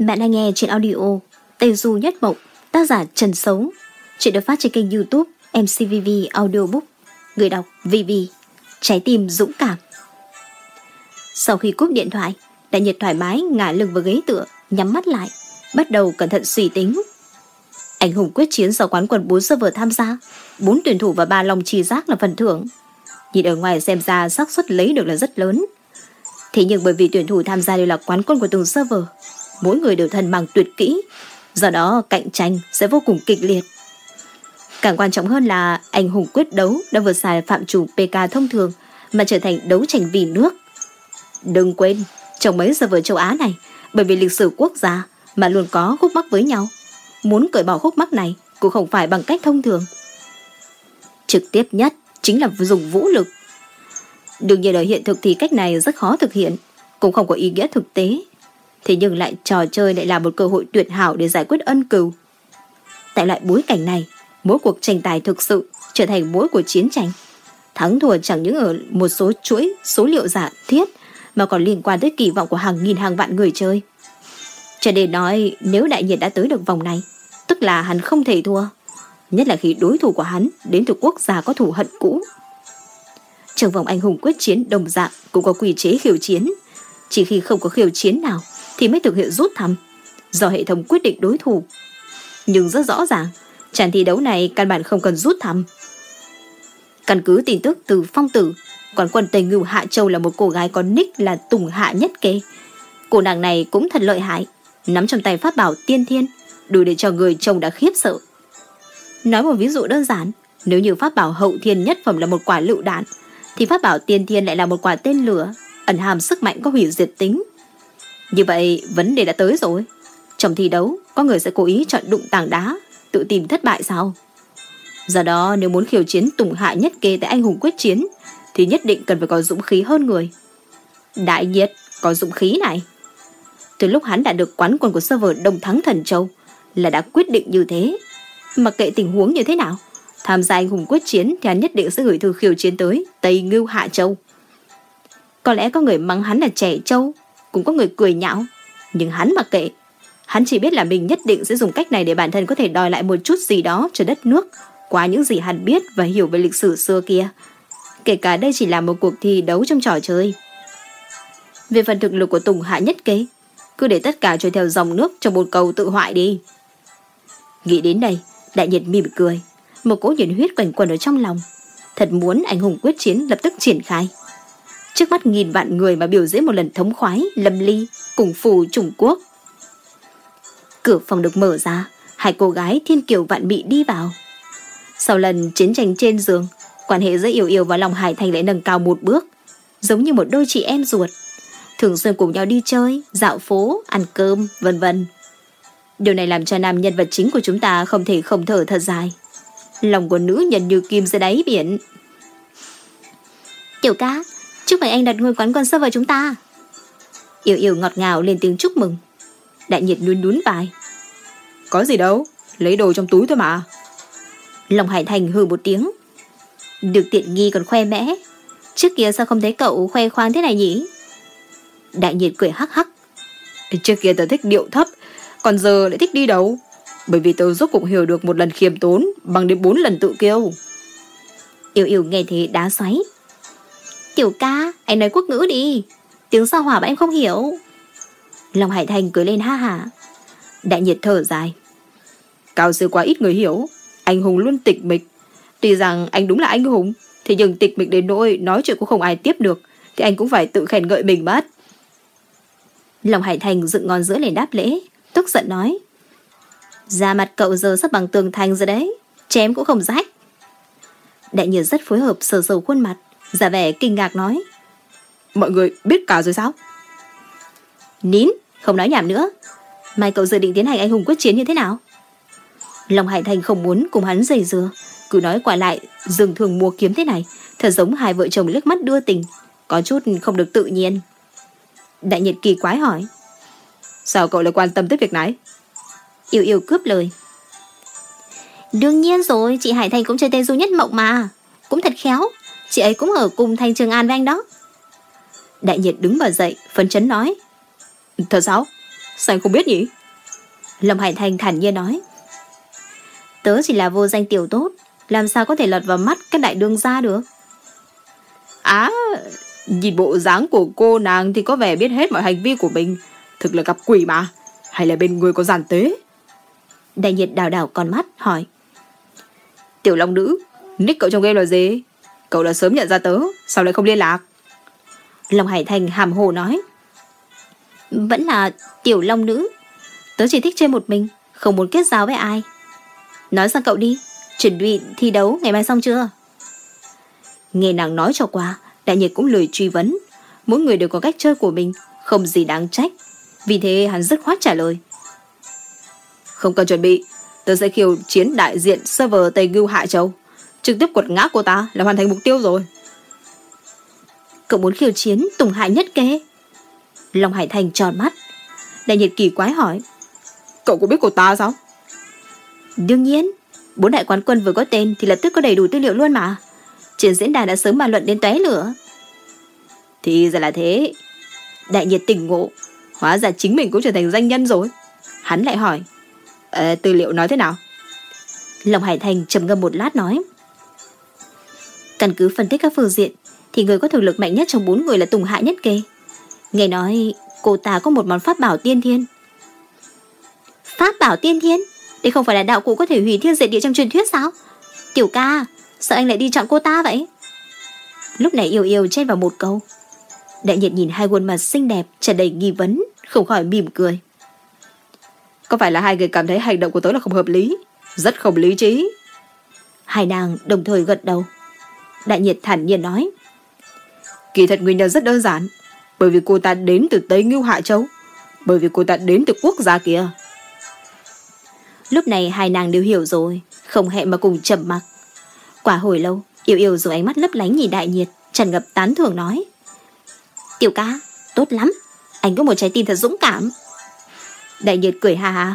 Bạn đang nghe trên audio Tây Du Nhất Mộng, tác giả Trần sống Chuyện được phát trên kênh youtube MCVV Audiobook. Người đọc VV. Trái tim dũng cảm. Sau khi cúp điện thoại, Đại Nhiệt thoải mái ngả lưng vào ghế tựa, nhắm mắt lại, bắt đầu cẩn thận suy tính. Anh hùng quyết chiến do quán quần 4 server tham gia, bốn tuyển thủ và ba lòng trì giác là phần thưởng. Nhìn ở ngoài xem ra xác suất lấy được là rất lớn. Thế nhưng bởi vì tuyển thủ tham gia đều là quán quân của từng server, mỗi người đều thần bằng tuyệt kỹ, do đó cạnh tranh sẽ vô cùng kịch liệt. Càng quan trọng hơn là anh hùng quyết đấu đã vượt xa phạm chủ PK thông thường mà trở thành đấu tranh vì nước. Đừng quên, trong mấy server châu Á này, bởi vì lịch sử quốc gia mà luôn có khúc mắc với nhau. Muốn cởi bỏ khúc mắc này cũng không phải bằng cách thông thường. Trực tiếp nhất chính là dùng vũ lực. Đương nhiên ở hiện thực thì cách này rất khó thực hiện, cũng không có ý nghĩa thực tế. Thế nhưng lại trò chơi lại là một cơ hội tuyệt hảo để giải quyết ân cừu. Tại loại bối cảnh này, mỗi cuộc tranh tài thực sự trở thành mỗi cuộc chiến tranh. Thắng thua chẳng những ở một số chuỗi số liệu giả thiết mà còn liên quan tới kỳ vọng của hàng nghìn hàng vạn người chơi. Cho nên nói nếu đại nhiệt đã tới được vòng này, tức là hắn không thể thua. Nhất là khi đối thủ của hắn đến từ quốc gia có thù hận cũ. Trong vòng anh hùng quyết chiến đồng dạng cũng có quy chế khiêu chiến. Chỉ khi không có khiêu chiến nào thì mới thực hiện rút thăm, do hệ thống quyết định đối thủ. Nhưng rất rõ ràng, trận thi đấu này căn bản không cần rút thăm. Căn cứ tin tức từ phong tử, còn quân Tây Ngưu Hạ Châu là một cô gái có nick là Tùng Hạ Nhất Kê. Cô nàng này cũng thật lợi hại, nắm trong tay pháp bảo tiên thiên, đủ để cho người chồng đã khiếp sợ. Nói một ví dụ đơn giản, nếu như pháp bảo hậu thiên nhất phẩm là một quả lựu đạn, thì pháp bảo tiên thiên lại là một quả tên lửa, ẩn hàm sức mạnh có hủy diệt tính. Như vậy, vấn đề đã tới rồi. Trong thi đấu, có người sẽ cố ý chọn đụng tảng đá, tự tìm thất bại sao? Do đó, nếu muốn khiêu chiến tùng hạ nhất kê tại anh hùng quyết chiến, thì nhất định cần phải có dũng khí hơn người. Đại nhiệt, có dũng khí này. Từ lúc hắn đã được quán quân của server Đông Thắng Thần Châu, là đã quyết định như thế. Mặc kệ tình huống như thế nào, tham gia anh hùng quyết chiến thì hắn nhất định sẽ gửi thư khiêu chiến tới Tây Ngưu Hạ Châu. Có lẽ có người mắng hắn là trẻ châu, cũng có người cười nhạo. Nhưng hắn mặc kệ. Hắn chỉ biết là mình nhất định sẽ dùng cách này để bản thân có thể đòi lại một chút gì đó cho đất nước qua những gì hắn biết và hiểu về lịch sử xưa kia. Kể cả đây chỉ là một cuộc thi đấu trong trò chơi. Về phần thực lực của Tùng Hạ Nhất Kế, cứ để tất cả trôi theo dòng nước trong một cầu tự hoại đi. Nghĩ đến đây, đại nhiệt mỉm cười. Một cỗ nhiệt huyết quanh quẩn ở trong lòng. Thật muốn anh hùng quyết chiến lập tức triển khai. Trước mắt nghìn vạn người mà biểu diễn một lần thống khoái, lâm ly, cùng phù Trung Quốc. Cửa phòng được mở ra, hai cô gái thiên kiều vạn bị đi vào. Sau lần chiến tranh trên giường, quan hệ giữa Yêu Yêu và Long Hải Thành lại nâng cao một bước, giống như một đôi chị em ruột. Thường xuyên cùng nhau đi chơi, dạo phố, ăn cơm, vân vân. Điều này làm cho nam nhân vật chính của chúng ta không thể không thở thật dài. Lòng của nữ nhân như kim dưới đáy biển. Tiểu ca, chúc mừng anh đặt ngôi quán quân server chúng ta. Yêu yêu ngọt ngào lên tiếng chúc mừng. Đại nhiệt nhún nhún vai. Có gì đâu, lấy đồ trong túi thôi mà. Lòng Hải Thành hừ một tiếng. Được tiện nghi còn khoe mẽ. Trước kia sao không thấy cậu khoe khoang thế này nhỉ? Đại nhiệt cười hắc hắc. Trước kia tớ thích điệu thấp, còn giờ lại thích đi đâu? Bởi vì tớ giúp cũng hiểu được một lần khiêm tốn bằng đến bốn lần tự kiêu. Yêu yêu nghe thế đá xoáy. Tiểu ca, anh nói quốc ngữ đi. Tiếng sao hỏa mà em không hiểu. Long Hải Thành cười lên ha hả. Đại nhiệt thở dài. Cao sư quá ít người hiểu. Anh hùng luôn tịch mịch. Tuy rằng anh đúng là anh hùng, thì nhưng tịch mịch đến nỗi nói chuyện cũng không ai tiếp được, thì anh cũng phải tự khen ngợi mình mất. Long Hải Thành dựng ngón giữa lên đáp lễ, tức giận nói. Da mặt cậu giờ sắp bằng tường thành rồi đấy, chém cũng không rách. Đại nhiệt rất phối hợp sờ sờ khuôn mặt, giả vẻ kinh ngạc nói. Mọi người biết cả rồi sao? Nín, không nói nhảm nữa. Mai cậu dự định tiến hành anh hùng quyết chiến như thế nào? Long Hải Thành không muốn cùng hắn dày dưa, cứ nói quả lại dừng thường mua kiếm thế này, thật giống hai vợ chồng liếc mắt đưa tình, có chút không được tự nhiên. Đại nhiệt kỳ quái hỏi. Sao cậu lại quan tâm tới việc này? Yêu yêu cướp lời. Đương nhiên rồi, chị Hải Thành cũng chơi tên Du Nhất Mộng mà. Cũng thật khéo, chị ấy cũng ở cùng Thành Trường An với anh đó. Đại nhiệt đứng bờ dậy, phấn chấn nói. Thật sao? Sao anh không biết nhỉ? Lâm Hải Thành thản nhiên nói. Tớ chỉ là vô danh tiểu tốt, làm sao có thể lọt vào mắt các đại đương gia được? Á, nhìn bộ dáng của cô nàng thì có vẻ biết hết mọi hành vi của mình. Thực là gặp quỷ mà, hay là bên người có giàn tế? Đại nhiệt đào đảo con mắt, hỏi. Tiểu Long Nữ, nick cậu trong game là gì? Cậu đã sớm nhận ra tớ, sao lại không liên lạc? Long Hải Thành hàm hồ nói. Vẫn là Tiểu Long Nữ. Tớ chỉ thích chơi một mình, không muốn kết giao với ai. Nói sang cậu đi, chuẩn bị thi đấu ngày mai xong chưa? Nghe nàng nói cho qua, đại nhiệt cũng lười truy vấn. Mỗi người đều có cách chơi của mình, không gì đáng trách. Vì thế hắn dứt khoát trả lời. Không cần chuẩn bị, tớ sẽ khiêu chiến đại diện server Tây Ngưu Hạ Châu. Trực tiếp quật ngã cô ta là hoàn thành mục tiêu rồi. Cậu muốn khiêu chiến Tùng Hải nhất kế. Long Hải Thành tròn mắt. Đại nhiệt kỳ quái hỏi. Cậu có biết cô ta sao? Đương nhiên, bốn đại quán quân vừa có tên thì lập tức có đầy đủ tư liệu luôn mà. Trên diễn đàn đã sớm bàn luận đến tóe lửa. Thì ra là thế. Đại nhiệt tỉnh ngộ. Hóa ra chính mình cũng trở thành danh nhân rồi. Hắn lại hỏi. À, tư liệu nói thế nào? Lòng Hải Thành trầm ngâm một lát nói. Căn cứ phân tích các phương diện thì người có thực lực mạnh nhất trong bốn người là Tùng Hạ Nhất Kê. Nghe nói cô ta có một món pháp bảo tiên thiên. Pháp bảo tiên thiên? Đây không phải là đạo cụ có thể hủy thiên diệt địa trong truyền thuyết sao? Tiểu ca, sao anh lại đi chọn cô ta vậy? Lúc này yêu yêu chen vào một câu. Đại nhiệt nhìn hai khuôn mặt xinh đẹp tràn đầy nghi vấn, không khỏi mỉm cười. Có phải là hai người cảm thấy hành động của tớ là không hợp lý? Rất không lý trí. Hai nàng đồng thời gật đầu. Đại nhiệt thản nhiên nói. Kỳ thật nguyên nhân rất đơn giản. Bởi vì cô ta đến từ Tây Ngưu Hạ Châu. Bởi vì cô ta đến từ quốc gia kia. Lúc này hai nàng đều hiểu rồi, không hẹn mà cùng trầm mặc. Quả hồi lâu, yêu yêu dùng ánh mắt lấp lánh nhìn đại nhiệt, trần ngập tán thưởng nói. Tiểu ca, tốt lắm, anh có một trái tim thật dũng cảm. Đại nhiệt cười ha ha.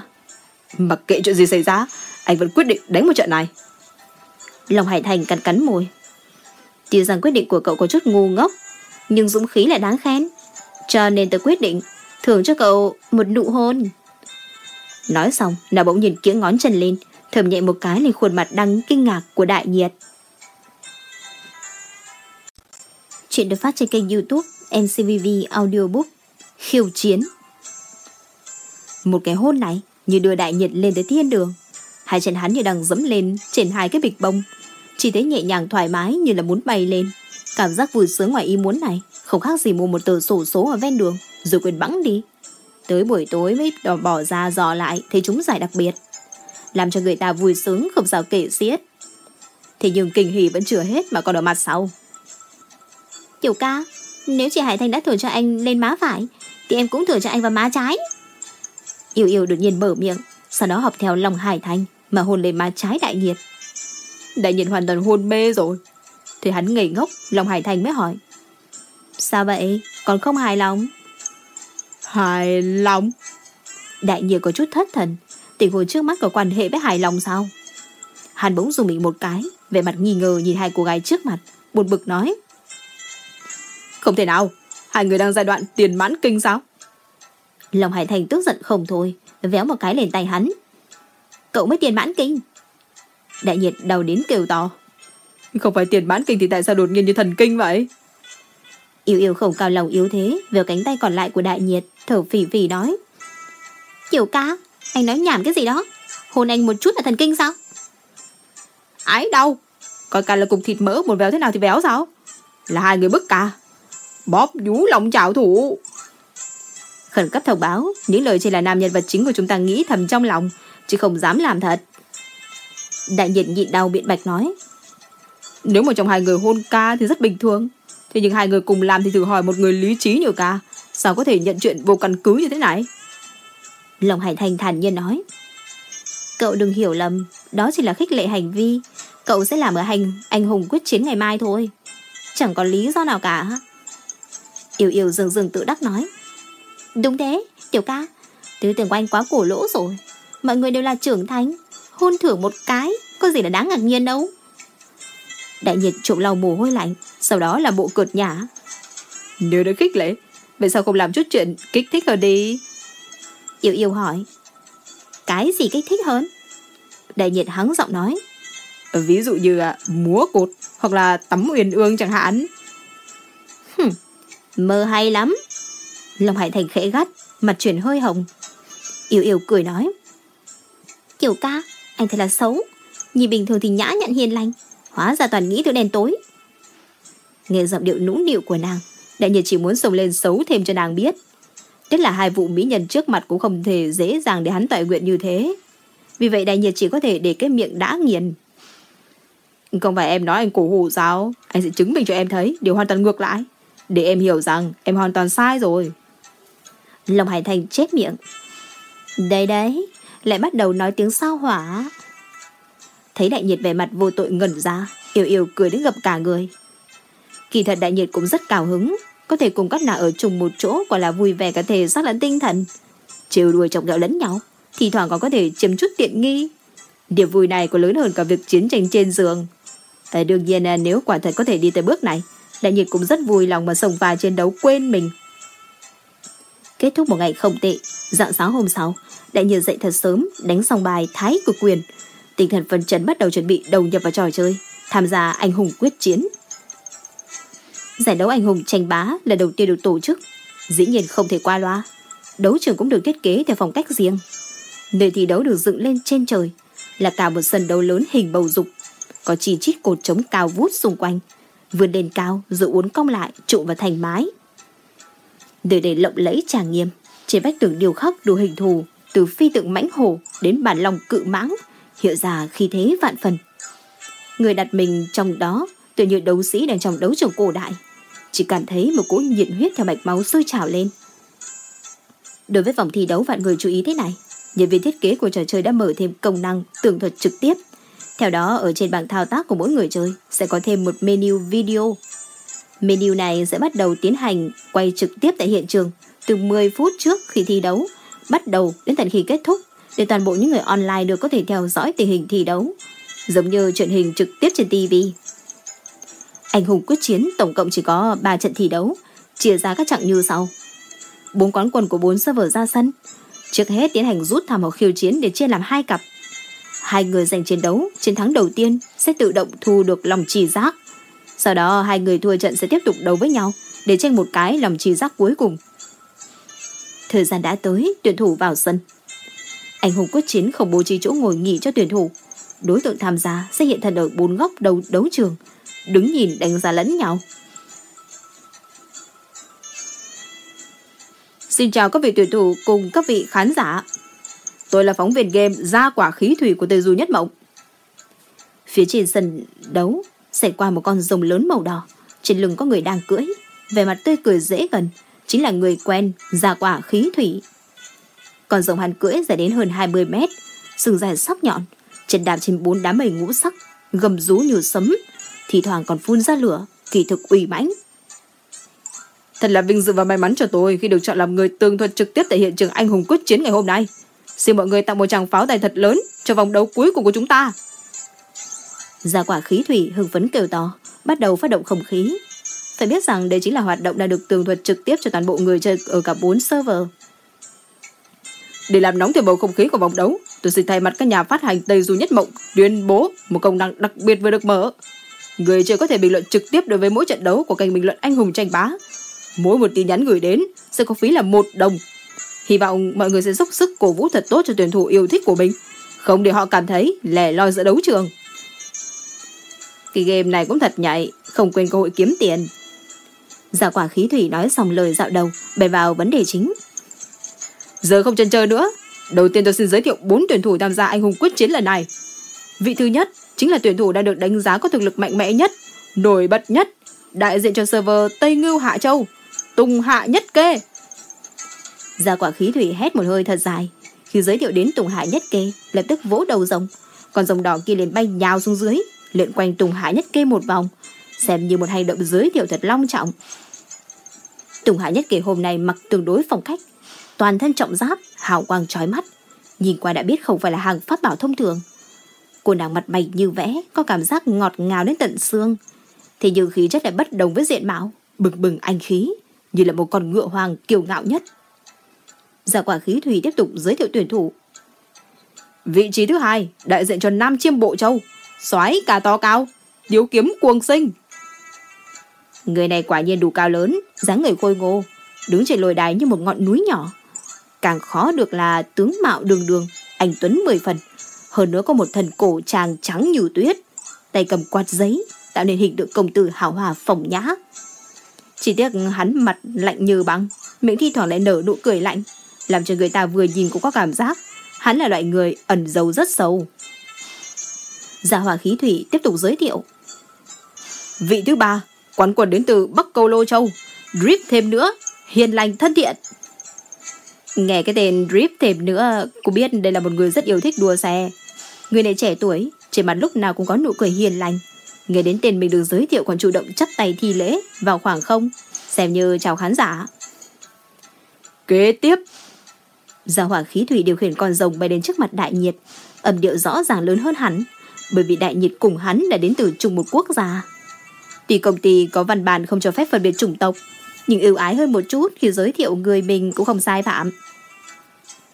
Mặc kệ chuyện gì xảy ra, anh vẫn quyết định đánh một trận này. Lòng Hải Thành cắn cắn môi. Tuy rằng quyết định của cậu có chút ngu ngốc, nhưng dũng khí lại đáng khen. Cho nên tôi quyết định thưởng cho cậu một nụ hôn. Nói xong, nó bỗng nhìn kiếng ngón chân lên, thầm nhẹ một cái lên khuôn mặt đang kinh ngạc của đại nhiệt. Chuyện được phát trên kênh youtube MCVV Audiobook Khiêu Chiến Một cái hôn này như đưa đại nhiệt lên tới thiên đường. Hai chân hắn như đang dẫm lên trên hai cái bịch bông. Chỉ thấy nhẹ nhàng thoải mái như là muốn bay lên. Cảm giác vui sướng ngoài ý muốn này không khác gì mua một tờ sổ số ở ven đường rồi quên bẵng đi. Tới buổi tối mới bỏ ra dò lại thấy chúng giải đặc biệt. Làm cho người ta vui sướng không sao kể xiết. Thế nhưng kinh hỉ vẫn chưa hết mà còn ở mặt sau. Tiểu ca, nếu chị Hải Thanh đã thưởng cho anh lên má phải, thì em cũng thưởng cho anh vào má trái. Yêu yêu đột nhiên mở miệng, sau đó học theo lòng Hải Thanh mà hôn lên má trái đại nhiệt. Đại nhiệt hoàn toàn hôn mê rồi. Thì hắn ngây ngốc, lòng Hải Thanh mới hỏi. Sao vậy? Còn không hài lòng? Hài lòng? Đại nhiệt có chút thất thần, tình huống trước mắt có quan hệ với hài lòng sao? Hắn bỗng dùng mình một cái, vẻ mặt nghi ngờ nhìn hai cô gái trước mặt, buồn bực nói. Không thể nào, hai người đang giai đoạn tiền mãn kinh sao? Lòng Hải Thành tức giận không thôi, véo một cái lên tay hắn. Cậu mới tiền mãn kinh. Đại nhiệt đầu đến kêu to. Không phải tiền mãn kinh thì tại sao đột nhiên như thần kinh vậy? Yêu yêu không cao lòng yếu thế, về cánh tay còn lại của đại nhiệt, thở phì phì nói. Kiểu ca, anh nói nhảm cái gì đó? Hôn anh một chút là thần kinh sao? Ái đâu? Coi cả là cục thịt mỡ một véo thế nào thì véo sao? Là hai người bức cả. Bóp vú lòng chảo thủ. Khẩn cấp thông báo, những lời chỉ là nam nhân vật chính của chúng ta nghĩ thầm trong lòng, chứ không dám làm thật. Đại nhiệt nhịn đau biện bạch nói. Nếu một trong hai người hôn ca thì rất bình thường. Thế nhưng hai người cùng làm thì thử hỏi một người lý trí như ca, sao có thể nhận chuyện vô căn cứ như thế này? Lòng Hải Thành thản nhiên nói. Cậu đừng hiểu lầm, đó chỉ là khích lệ hành vi. Cậu sẽ làm ở hành anh hùng quyết chiến ngày mai thôi. Chẳng có lý do nào cả. Yêu yêu dừng dừng tự đắc nói. Đúng thế, tiểu ca. Tư tưởng của anh quá cổ lỗ rồi. Mọi người đều là trưởng thành. Hôn thưởng một cái, có gì là đáng ngạc nhiên đâu. Đại nhiệt trộm lau mồ hôi lạnh, sau đó là bộ cợt nhã. Nếu đã khích lệ, vậy sao không làm chút chuyện kích thích ở đi? Yêu yêu hỏi. Cái gì kích thích hơn? Đại nhiệt hắng giọng nói. Ví dụ như là múa cột hoặc là tắm uyển ương chẳng hạn. Hừm, mơ hay lắm. Long Hải Thành khẽ gắt, mặt chuyển hơi hồng. Yêu yêu cười nói. Kiểu ca, anh thật là xấu. Nhìn bình thường thì nhã nhặn hiền lành. Hóa ra toàn nghĩ thứ đen tối. Nghe giọng điệu nũng nịu của nàng, đại nhiệt chỉ muốn sống lên xấu thêm cho nàng biết. Tức là hai vụ mỹ nhân trước mặt cũng không thể dễ dàng để hắn toại nguyện như thế. Vì vậy đại nhiệt chỉ có thể để cái miệng đã nghiền. Không phải em nói anh cổ hủ sao? Anh sẽ chứng minh cho em thấy điều hoàn toàn ngược lại. Để em hiểu rằng em hoàn toàn sai rồi. Lòng Hải Thành chết miệng. Đấy đấy, lại bắt đầu nói tiếng sao hỏa. Thấy đại nhiệt vẻ mặt vô tội ngẩn ra, yêu yêu cười đến ngập cả người. Kỳ thật đại nhiệt cũng rất cao hứng, có thể cùng các nàng ở chung một chỗ quả là vui vẻ cả thể xác lẫn tinh thần. Trêu đùa chọc ghẹo lẫn nhau, thì thoảng còn có thể chiếm chút tiện nghi. Điểm vui này có lớn hơn cả việc chiến tranh trên giường. À, đương nhiên nếu quả thật có thể đi tới bước này, đại nhiệt cũng rất vui lòng mà sồng pha chiến đấu quên mình. Kết thúc một ngày không tệ, dạng sáng hôm sau, đại nhiên dậy thật sớm, đánh xong bài thái cực quyền. Tinh thần phấn chấn bắt đầu chuẩn bị đầu nhập vào trò chơi, tham gia anh hùng quyết chiến. Giải đấu anh hùng tranh bá là đầu tiên được tổ chức, dĩ nhiên không thể qua loa. Đấu trường cũng được thiết kế theo phong cách riêng. Nơi thi đấu được dựng lên trên trời, là cả một sân đấu lớn hình bầu dục, có chỉ chít cột trống cao vút xung quanh, vươn lên cao rồi uốn cong lại trụ vào thành mái. Nơi đây lộng lẫy trang nghiêm, trên vách tường điêu khắc đủ hình thù, từ phi tượng mãnh hổ đến bản lòng cự mãng, hiện ra khi thế vạn phần. Người đặt mình trong đó tự như đấu sĩ đang trong đấu trường cổ đại, chỉ cảm thấy một cỗ nhiệt huyết theo mạch máu sôi trào lên. Đối với vòng thi đấu vạn người chú ý thế này, nhân viên thiết kế của trò chơi đã mở thêm công năng tường thuật trực tiếp. Theo đó, ở trên bảng thao tác của mỗi người chơi sẽ có thêm một menu video. Menu này sẽ bắt đầu tiến hành quay trực tiếp tại hiện trường từ 10 phút trước khi thi đấu, bắt đầu đến tận khi kết thúc, để toàn bộ những người online được có thể theo dõi tình hình thi đấu, giống như truyền hình trực tiếp trên TV. Anh hùng quyết chiến tổng cộng chỉ có 3 trận thi đấu, chia ra các chặng như sau. Bốn quán quần của bốn server ra sân, Trước hết tiến hành rút thăm hoặc khiêu chiến để chia làm hai cặp. Hai người giành chiến đấu, chiến thắng đầu tiên sẽ tự động thu được lòng trì giác. Sau đó hai người thua trận sẽ tiếp tục đấu với nhau để tranh một cái lòng trì giác cuối cùng. Thời gian đã tới, tuyển thủ vào sân. Anh hùng quyết chiến không bố trí chỗ ngồi nghỉ cho tuyển thủ. Đối tượng tham gia sẽ hiện thân ở bốn góc đầu đấu trường, đứng nhìn đánh giá lẫn nhau. Xin chào các vị tuyển thủ cùng các vị khán giả. Tôi là phóng viên game Gia quả khí thủy của Tây Du Nhất Mộng. Phía trên sân đấu xảy qua một con rồng lớn màu đỏ, trên lưng có người đang cưỡi, về mặt tươi cười dễ gần, chính là người quen già quả khí thủy. Con rồng hắn cưỡi dài đến hơn 20 mét, sừng dài sắc nhọn, chân đạp trên bốn đám mây ngũ sắc, gầm rú như sấm, thì thoảng còn phun ra lửa, kỳ thực uy mãnh, Thật là vinh dự và may mắn cho tôi khi được chọn làm người tường thuật trực tiếp tại hiện trường anh hùng quyết chiến ngày hôm nay. Xin mọi người tặng một tràng pháo tay thật lớn cho vòng đấu cuối cùng của chúng ta. Gia quả khí thủy hưng phấn kêu to, bắt đầu phát động không khí. Phải biết rằng đây chính là hoạt động đã được tường thuật trực tiếp cho toàn bộ người chơi ở cả 4 server. Để làm nóng thêm bầu không khí của vòng đấu, tôi xin thay mặt các nhà phát hành Tây Du Nhất Mộng tuyên bố một công năng đặc biệt vừa được mở. Người chơi có thể bình luận trực tiếp đối với mỗi trận đấu của kênh bình luận anh hùng tranh bá Mỗi một tin nhắn gửi đến sẽ có phí là một đồng. Hy vọng mọi người sẽ dốc sức cổ vũ thật tốt cho tuyển thủ yêu thích của mình. Không để họ cảm thấy lẻ loi giữa đấu trường. Cái game này cũng thật nhạy, không quên cơ hội kiếm tiền. Giả quả khí thủy nói xong lời dạo đầu, bày vào vấn đề chính. Giờ không chần chơi nữa. Đầu tiên tôi xin giới thiệu bốn tuyển thủ tham gia anh hùng quyết chiến lần này. Vị thứ nhất chính là tuyển thủ đang được đánh giá có thực lực mạnh mẽ nhất, nổi bật nhất, đại diện cho server Tây Ngưu Hạ Châu, Tùng Hạ Nhất Kê. Gia quả khí thủy hét một hơi thật dài. Khi giới thiệu đến Tùng Hạ Nhất Kê, lập tức vỗ đầu rồng. Còn rồng đỏ kia liền bay nhào xuống dưới, lượn quanh Tùng Hải Nhất Kê một vòng, xem như một hành động giới thiệu thật long trọng. Tùng Hải Nhất Kê hôm nay mặc tương đối phong cách, toàn thân trọng giáp, hào quang trói mắt. Nhìn qua đã biết không phải là hàng pháp bảo thông thường. Cô nàng mặt mày như vẽ, có cảm giác ngọt ngào đến tận xương. Thì nhưng khí chất lại bất đồng với diện mạo, bừng bừng anh khí như là một con ngựa hoàng kiêu ngạo nhất. Giả quả khí thủy tiếp tục giới thiệu tuyển thủ. Vị trí thứ hai, đại diện cho Nam Chiêm Bộ Châu, soái cả to cao, điếu kiếm cuồng sinh. Người này quả nhiên đủ cao lớn, dáng người khôi ngô, đứng trên lồi đài như một ngọn núi nhỏ. Càng khó được là tướng mạo đường đường, anh Tuấn mười phần. Hơn nữa có một thần cổ tràng trắng như tuyết, tay cầm quạt giấy, tạo nên hình tượng công tử hào hòa phỏng nhã. Chỉ tiếc hắn mặt lạnh như băng, miệng thi thoảng lại nở nụ cười lạnh, làm cho người ta vừa nhìn cũng có cảm giác hắn là loại người ẩn giấu rất sâu. Gia hỏa khí thủy tiếp tục giới thiệu. Vị thứ ba, quán quần đến từ Bắc Câu Lô Châu, drip thêm nữa, hiền lành thân thiện. Nghe cái tên drip thêm nữa, cô biết đây là một người rất yêu thích đua xe. Người này trẻ tuổi, trên mặt lúc nào cũng có nụ cười hiền lành. Nghe đến tên mình được giới thiệu còn chủ động chắp tay thi lễ vào khoảng không, xem như chào khán giả. Kế tiếp. Gia hỏa khí thủy điều khiển con rồng bay đến trước mặt đại nhiệt, âm điệu rõ ràng lớn hơn hẳn bởi vì đại nhiệt cùng hắn đã đến từ chung một quốc gia. Tuy công ty có văn bản không cho phép phân biệt chủng tộc, nhưng ưu ái hơn một chút khi giới thiệu người mình cũng không sai phạm.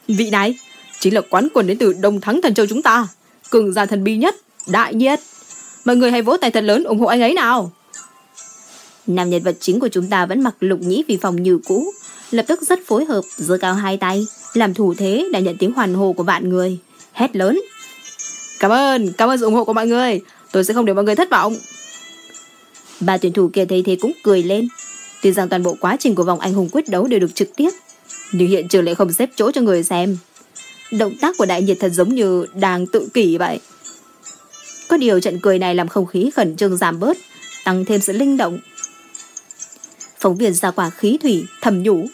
Vị này chính là quán quân đến từ Đông Thắng Thần Châu chúng ta, cường gia thần bí nhất, đại nhiệt. Mọi người hãy vỗ tay thật lớn ủng hộ anh ấy nào. Nam nhân vật chính của chúng ta vẫn mặc lục nhĩ vì phòng như cũ, lập tức rất phối hợp, giơ cao hai tay, làm thủ thế đã nhận tiếng hoàn hồ của vạn người, hét lớn. Cảm ơn, cảm ơn sự ủng hộ của mọi người, tôi sẽ không để mọi người thất vọng. Ba tuyển thủ kia thấy thế cũng cười lên. Tuy rằng toàn bộ quá trình của vòng anh hùng quyết đấu đều được trực tiếp, nhưng hiện trường lại không xếp chỗ cho người xem. Động tác của đại nhiệt thật giống như đang tự kỷ vậy. Có điều trận cười này làm không khí khẩn trương giảm bớt, tăng thêm sự linh động. Phóng viên ra quả khí thủy, thầm nhủ.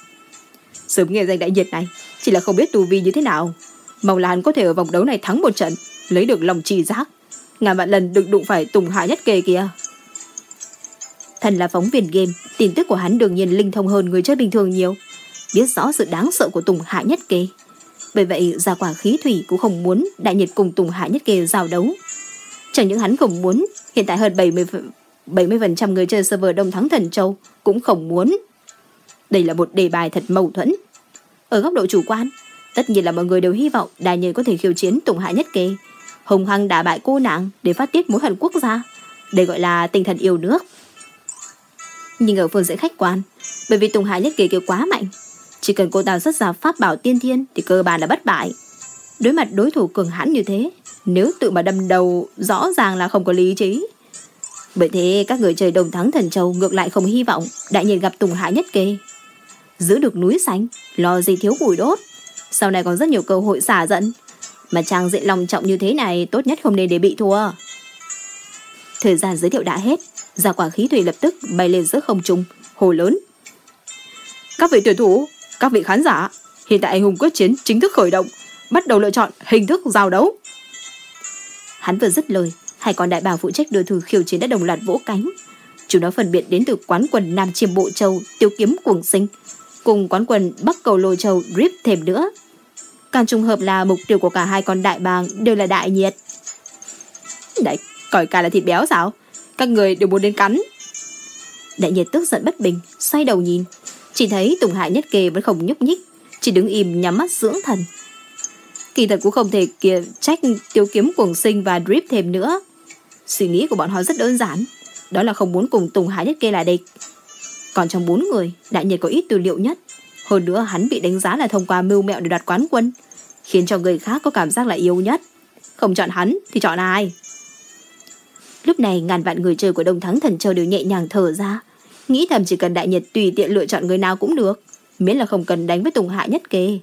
Sớm nghe danh đại nhiệt này, chỉ là không biết tu vi như thế nào. Mong là hắn có thể ở vòng đấu này thắng một trận, lấy được lòng trì giác. Ngàn vạn lần đừng đụng phải Tùng Hạ Nhất Kề kìa. Thần là phóng viên game, tin tức của hắn đương nhiên linh thông hơn người chơi bình thường nhiều. Biết rõ sự đáng sợ của Tùng Hạ Nhất Kề. Bởi vậy, gia quả khí thủy cũng không muốn đại nhiệt cùng Tùng Hạ Nhất Kề giao đấu. Chẳng những hắn không muốn, hiện tại hơn 70 70% người chơi server Đông Thắng Thần Châu cũng không muốn. Đây là một đề bài thật mâu thuẫn. Ở góc độ chủ quan, tất nhiên là mọi người đều hy vọng đại nhiệt có thể khiêu chiến Tùng Hạ Nhất Kề hùng Hăng đả bại cô nàng để phát tiết mối hận quốc gia. Đây gọi là tinh thần yêu nước. Nhưng ở phương diện khách quan, bởi vì Tùng Hải nhất kỳ kia quá mạnh, chỉ cần cô ta xuất ra pháp bảo tiên thiên thì cơ bản là bất bại. Đối mặt đối thủ cường hãn như thế, nếu tự mà đâm đầu rõ ràng là không có lý trí. Bởi thế các người chơi đồng thắng thần châu ngược lại không hy vọng đại nhiên gặp Tùng Hải nhất kê. Giữ được núi xanh, lo gì thiếu củi đốt. Sau này còn rất nhiều cơ hội xả giận. Mà chàng diện lòng trọng như thế này tốt nhất không nên để bị thua. Thời gian giới thiệu đã hết, giả quả khí thủy lập tức bay lên giữa không trung, hồ lớn. Các vị tuyển thủ, các vị khán giả, hiện tại anh hùng quyết chiến chính thức khởi động, bắt đầu lựa chọn hình thức giao đấu. Hắn vừa dứt lời, hai con đại bào phụ trách đưa thư khiêu chiến đã đồng loạt vỗ cánh. Chúng nó phân biệt đến từ quán quần Nam Chiêm Bộ Châu, Tiêu Kiếm Cuồng Sinh, cùng quán quần Bắc Cầu Lô Châu, drip thêm nữa. Càng trùng hợp là mục tiêu của cả hai con đại bàng đều là đại nhiệt. Đại, còi cả là thịt béo sao? Các người đều muốn đến cắn. Đại nhiệt tức giận bất bình, xoay đầu nhìn. Chỉ thấy Tùng Hải Nhất Kề vẫn không nhúc nhích, chỉ đứng im nhắm mắt dưỡng thần. Kỳ thật cũng không thể kia trách tiêu kiếm cuồng sinh và drip thêm nữa. Suy nghĩ của bọn họ rất đơn giản, đó là không muốn cùng Tùng Hải Nhất Kê là địch. Còn trong bốn người, đại nhiệt có ít tư liệu nhất. Hơn nữa hắn bị đánh giá là thông qua mưu mẹo để đoạt quán quân, khiến cho người khác có cảm giác là yếu nhất. Không chọn hắn thì chọn ai? Lúc này ngàn vạn người chơi của Đông Thắng Thần Châu đều nhẹ nhàng thở ra. Nghĩ thầm chỉ cần đại nhật tùy tiện lựa chọn người nào cũng được. Miễn là không cần đánh với Tùng Hạ nhất kê.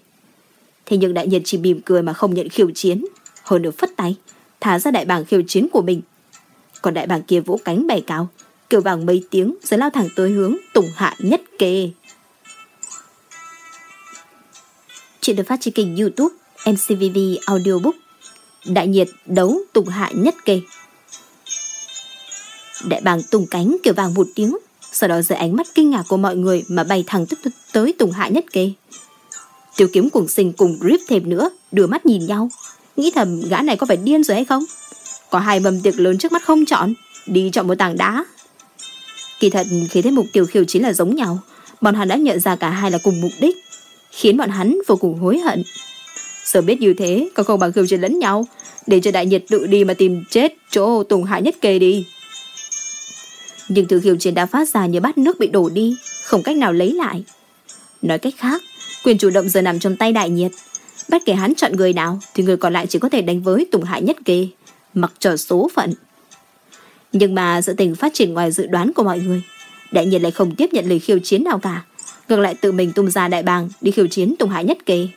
Thế nhưng đại nhật chỉ mỉm cười mà không nhận khiêu chiến. Hơn nữa phất tay, thả ra đại bảng khiêu chiến của mình. Còn đại bảng kia vỗ cánh bày cao, kêu vàng mấy tiếng rồi lao thẳng tới hướng Tùng Hạ nhất kê. Chuyện được phát trên kênh youtube MCVV Audiobook Đại nhiệt đấu Tùng Hạ nhất kê Đại bàng tung cánh kiểu vàng một tiếng, sau đó dưới ánh mắt kinh ngạc của mọi người mà bay thẳng tức tới Tùng Hạ Nhất Kê. Tiêu kiếm cùng sinh cùng grip thêm nữa, đưa mắt nhìn nhau, nghĩ thầm gã này có phải điên rồi hay không? Có hai mầm tiệc lớn trước mắt không chọn, đi chọn một tảng đá. Kỳ thật khi thấy mục tiêu khiêu chiến là giống nhau, bọn hắn đã nhận ra cả hai là cùng mục đích. khiến bọn hắn vô cùng hối hận. Sớm biết như thế, còn không bằng khiêu chiến lẫn nhau, để cho đại nhiệt tự đi mà tìm chết chỗ Tùng Hải Nhất Kê đi. Nhưng thứ khiêu chiến đã phát ra như bát nước bị đổ đi, không cách nào lấy lại. Nói cách khác, quyền chủ động giờ nằm trong tay đại nhiệt. Bất kể hắn chọn người nào, thì người còn lại chỉ có thể đánh với Tùng Hải Nhất Kê, mặc trở số phận. Nhưng mà sự tình phát triển ngoài dự đoán của mọi người. Đại nhiệt lại không tiếp nhận lời khiêu chiến nào cả. Ngược lại tự mình tung ra đại bàng đi khiêu chiến Tùng Hải Nhất Kê.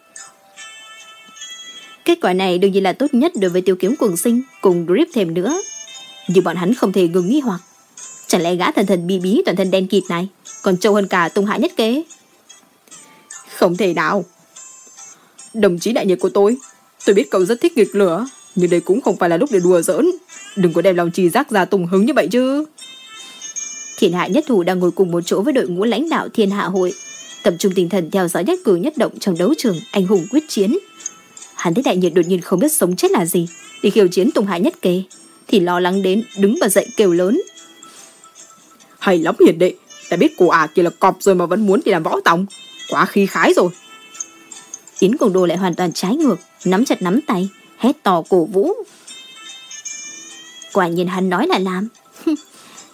Kết quả này đương nhiên là tốt nhất đối với tiêu kiếm cuồng sinh cùng grip thêm nữa. Nhưng bọn hắn không thể ngừng nghi hoặc. Chẳng lẽ gã thần thần bí bí toàn thân đen kịt này còn trâu hơn cả tung Hải Nhất Kế? Không thể nào. Đồng chí đại nhiệt của tôi, tôi biết cậu rất thích nghịch lửa, nhưng đây cũng không phải là lúc để đùa giỡn. Đừng có đem lòng trì giác ra tùng hứng như vậy chứ. Thiên hạ nhất thủ đang ngồi cùng một chỗ với đội ngũ lãnh đạo thiên hạ hội, tập trung tinh thần theo dõi nhất cử nhất động trong đấu trường anh hùng quyết chiến. Hắn thấy đại nhiệt đột nhiên không biết sống chết là gì, đi khiêu chiến Tùng Hải nhất kế, thì lo lắng đến đứng bật dậy kêu lớn. Hay lắm hiền đệ, đã biết cô ả kia là cọp rồi mà vẫn muốn đi làm võ tòng, quá khí khái rồi. Yến Cùng Đô lại hoàn toàn trái ngược, nắm chặt nắm tay, hét to cổ vũ. Quả nhiên hắn nói là làm.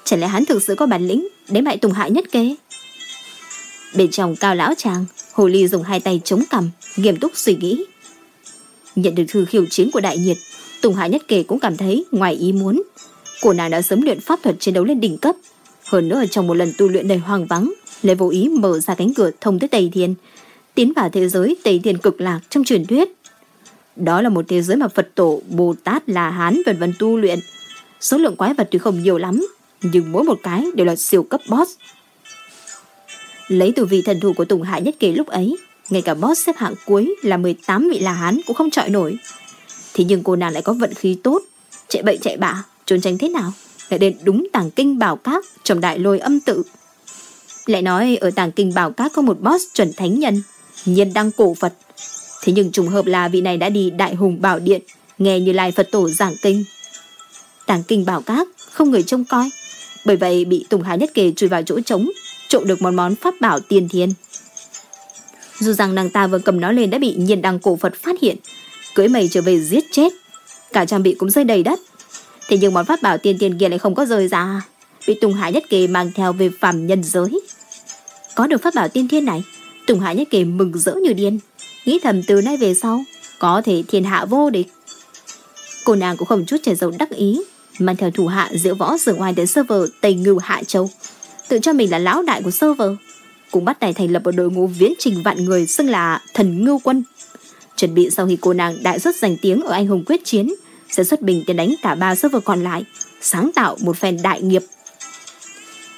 Chẳng lẽ hắn thực sự có bản lĩnh để bại Tùng Hại nhất kế? Bên trong cao lão chàng, Hồ Ly dùng hai tay chống cằm, nghiêm túc suy nghĩ. Nhận được thư khiêu chiến của đại nhiệt, Tùng Hạ Nhất Kề cũng cảm thấy ngoài ý muốn. Cô nàng đã sớm luyện pháp thuật chiến đấu lên đỉnh cấp. Hơn nữa trong một lần tu luyện đầy hoang vắng, lại vô ý mở ra cánh cửa thông tới Tây Thiên, tiến vào thế giới Tây Thiên cực lạc trong truyền thuyết. Đó là một thế giới mà Phật tổ, Bồ Tát, La Hán vân vân tu luyện. Số lượng quái vật tuy không nhiều lắm, nhưng mỗi một cái đều là siêu cấp boss. Lấy từ vị thần thủ của Tùng Hạ Nhất Kề lúc ấy, ngay cả boss xếp hạng cuối là 18 vị La Hán cũng không chọi nổi. Thế nhưng cô nàng lại có vận khí tốt, chạy bậy chạy bạ, trốn tránh thế nào, lại đến đúng tàng kinh bảo cát trong đại lôi âm tự. Lại nói ở tàng kinh bảo cát có một boss chuẩn thánh nhân, nhân đăng cổ Phật. Thế nhưng trùng hợp là vị này đã đi đại hùng bảo điện, nghe như lai Phật tổ giảng kinh. Tàng kinh bảo cát, không người trông coi, bởi vậy bị Tùng Hà Nhất Kề chui vào chỗ trống, trộm được một món pháp bảo tiên thiên. Dù rằng nàng ta vừa cầm nó lên đã bị nhiên đăng cổ Phật phát hiện, cưỡi mây trở về giết chết. Cả trang bị cũng rơi đầy đất. Thế nhưng món pháp bảo tiên tiên kia lại không có rơi ra, bị Tùng Hải Nhất Kỳ mang theo về phàm nhân giới. Có được pháp bảo tiên thiên này, Tùng Hải Nhất Kỳ mừng rỡ như điên, nghĩ thầm từ nay về sau, có thể thiên hạ vô địch. Cô nàng cũng không chút trẻ dấu đắc ý, mang theo thủ hạ diễu võ dường ngoài đến server Tây Ngưu Hạ Châu, tự cho mình là lão đại của server cùng bắt tay thành lập một đội ngũ viễn trình vạn người xưng là thần ngưu quân. Chuẩn bị sau khi cô nàng đại xuất danh tiếng ở anh hùng quyết chiến, sẽ xuất bình tiến đánh cả ba server còn lại, sáng tạo một phen đại nghiệp.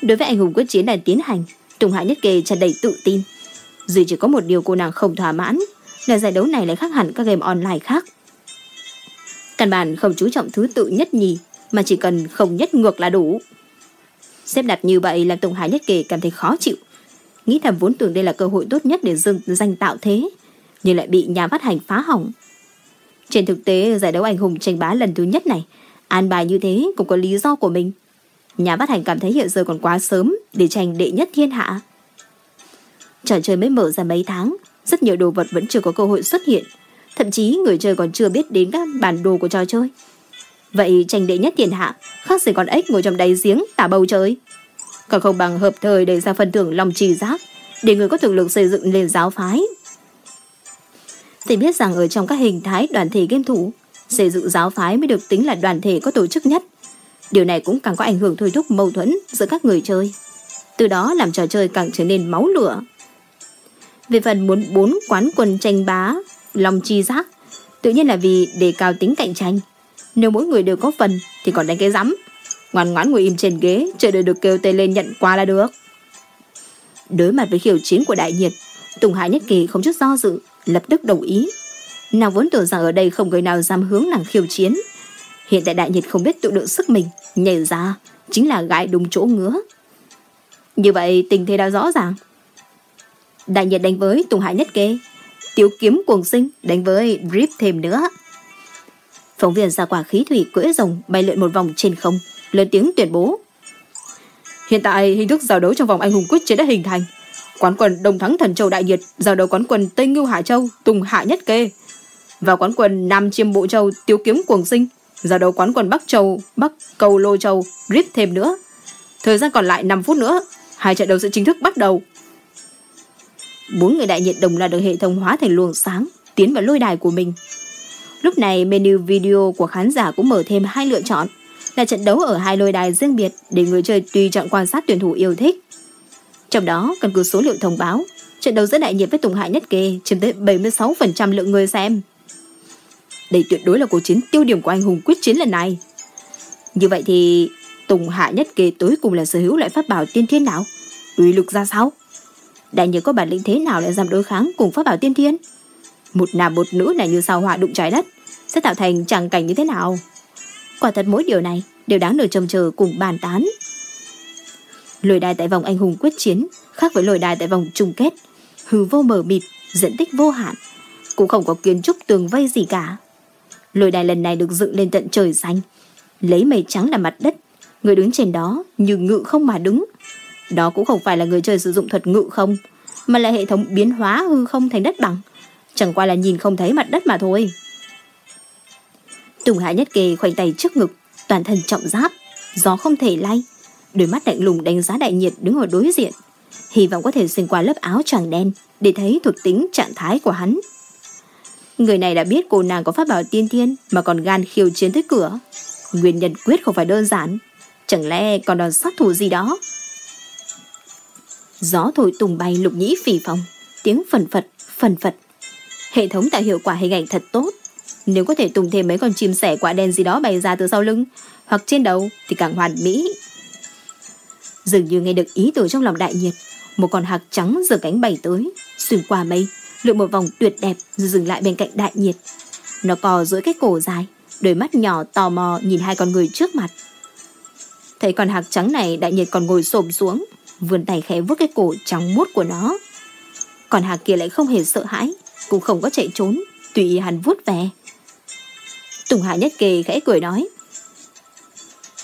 Đối với anh hùng quyết chiến đang tiến hành, Tùng Hạ Nhất Kê tràn đầy tự tin. Duy chỉ có một điều cô nàng không thỏa mãn, là giải đấu này lại khác hẳn các game online khác. Căn bản không chú trọng thứ tự nhất nhì, mà chỉ cần không nhất ngược là đủ. Xếp đặt như vậy làm Tùng Hải Nhất Kề cảm thấy khó chịu, nghĩ thầm vốn tưởng đây là cơ hội tốt nhất để dừng danh tạo thế, nhưng lại bị nhà phát hành phá hỏng. Trên thực tế, giải đấu anh hùng tranh bá lần thứ nhất này, an bài như thế cũng có lý do của mình. Nhà phát hành cảm thấy hiện giờ còn quá sớm để tranh đệ nhất thiên hạ. Trò chơi mới mở ra mấy tháng, rất nhiều đồ vật vẫn chưa có cơ hội xuất hiện. Thậm chí người chơi còn chưa biết đến các bản đồ của trò chơi. Vậy tranh đệ nhất thiên hạ, khác gì con ếch ngồi trong đáy giếng tả bầu trời còn không bằng hợp thời để ra phần thưởng lòng trì giác, để người có thực lực xây dựng lên giáo phái. Thì biết rằng ở trong các hình thái đoàn thể game thủ, xây dựng giáo phái mới được tính là đoàn thể có tổ chức nhất. Điều này cũng càng có ảnh hưởng thôi thúc mâu thuẫn giữa các người chơi. Từ đó làm trò chơi càng trở nên máu lửa. Về phần muốn bốn quán quân tranh bá, lòng chi giác, tự nhiên là vì đề cao tính cạnh tranh. Nếu mỗi người đều có phần thì còn đánh cái rắm ngoan ngoãn ngồi im trên ghế, chờ đợi được kêu tên lên nhận quà là được. Đối mặt với khiêu chiến của đại nhiệt, Tùng Hải Nhất Kỳ không chút do dự, lập tức đồng ý. Nàng vốn tưởng rằng ở đây không người nào dám hướng nàng khiêu chiến. Hiện tại đại nhiệt không biết tự lượng sức mình, nhảy ra, chính là gãi đúng chỗ ngứa. Như vậy tình thế đã rõ ràng. Đại nhiệt đánh với Tùng Hải Nhất Kỳ, Tiếu kiếm cuồng sinh đánh với Drip thêm nữa. Phóng viên ra quả khí thủy cưỡi rồng bay lượn một vòng trên không, lên tiếng tuyên bố. Hiện tại hình thức giao đấu trong vòng anh hùng quyết chiến đã hình thành. quán quân Đông Thắng Thần Châu Đại Nhiệt giao đấu quán quân Tây Ngưu hải Châu Tùng Hạ Nhất Kê và quán quân Nam Chiêm Bộ Châu Tiếu Kiếm Cuồng Sinh giao đấu quán quân Bắc Châu Bắc Cầu Lô Châu rip thêm nữa. Thời gian còn lại 5 phút nữa, hai trận đấu sẽ chính thức bắt đầu. Bốn người đại nhiệt đồng là được hệ thống hóa thành luồng sáng, tiến vào lôi đài của mình. Lúc này menu video của khán giả cũng mở thêm hai lựa chọn, là trận đấu ở hai lôi đài riêng biệt để người chơi tùy chọn quan sát tuyển thủ yêu thích. Trong đó, căn cứ số liệu thông báo, trận đấu giữa đại nhiệt với Tùng Hạ Nhất Kê chiếm tới 76% lượng người xem. Đây tuyệt đối là cuộc chiến tiêu điểm của anh hùng quyết chiến lần này. Như vậy thì Tùng Hạ Nhất Kê tối cùng là sở hữu loại pháp bảo tiên thiên nào? Uy lực ra sao? Đại nhiệt có bản lĩnh thế nào lại dám đối kháng cùng pháp bảo tiên thiên? Một nam một nữ này như sao hỏa đụng trái đất sẽ tạo thành tràng cảnh như thế nào? Quả thật mỗi điều này đều đáng được trông chờ cùng bàn tán. Lôi đài tại vòng anh hùng quyết chiến khác với lôi đài tại vòng chung kết. Hư vô mờ mịt, diện tích vô hạn. Cũng không có kiến trúc tường vây gì cả. Lôi đài lần này được dựng lên tận trời xanh. Lấy mây trắng làm mặt đất. Người đứng trên đó như ngự không mà đứng. Đó cũng không phải là người chơi sử dụng thuật ngự không, mà là hệ thống biến hóa hư không thành đất bằng. Chẳng qua là nhìn không thấy mặt đất mà thôi. Tùng Hạ Nhất Kề khoanh tay trước ngực, toàn thân trọng giáp, gió không thể lay. Đôi mắt lạnh lùng đánh giá đại nhiệt đứng ở đối diện. Hy vọng có thể xuyên qua lớp áo tràng đen để thấy thuộc tính trạng thái của hắn. Người này đã biết cô nàng có pháp bảo tiên thiên mà còn gan khiêu chiến tới cửa. Nguyên nhân quyết không phải đơn giản. Chẳng lẽ còn đòn sát thủ gì đó? Gió thổi tùng bay lục nhĩ phỉ phòng, tiếng phần phật, phần phật. Hệ thống tạo hiệu quả hình ảnh thật tốt. Nếu có thể tùng thêm mấy con chim sẻ quả đen gì đó bay ra từ sau lưng hoặc trên đầu thì càng hoàn mỹ. Dường như nghe được ý tưởng trong lòng đại nhiệt, một con hạc trắng giơ cánh bay tới, xuyên qua mây, lượn một vòng tuyệt đẹp dừng lại bên cạnh đại nhiệt. Nó cò dưới cái cổ dài, đôi mắt nhỏ tò mò nhìn hai con người trước mặt. Thấy con hạc trắng này đại nhiệt còn ngồi xổm xuống, vươn tay khẽ vuốt cái cổ trắng muốt của nó. Còn hạc kia lại không hề sợ hãi, cũng không có chạy trốn, tùy ý hắn vuốt về. Tùng Hạ Nhất Kề khẽ cười nói.